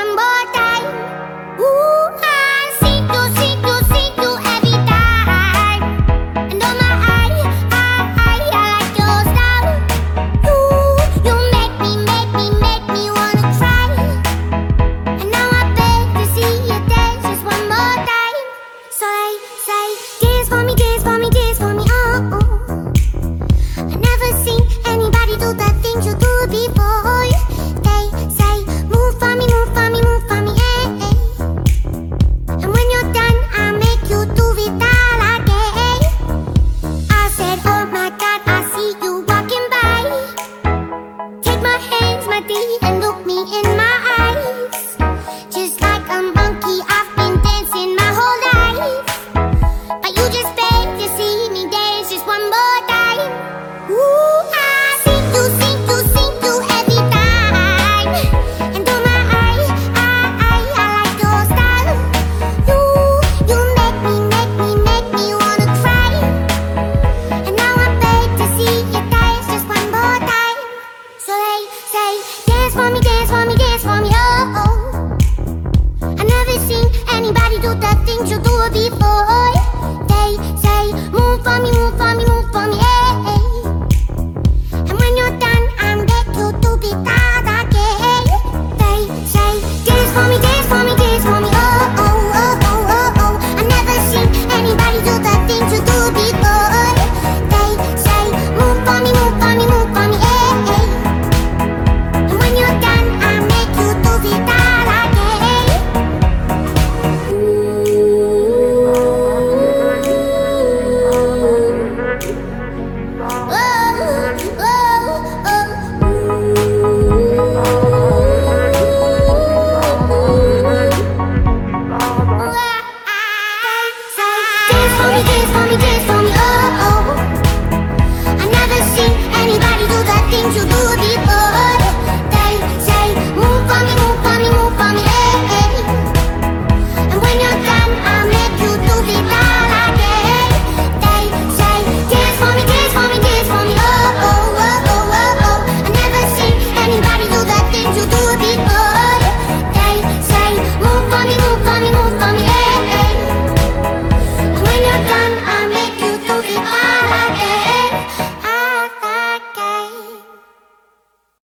one more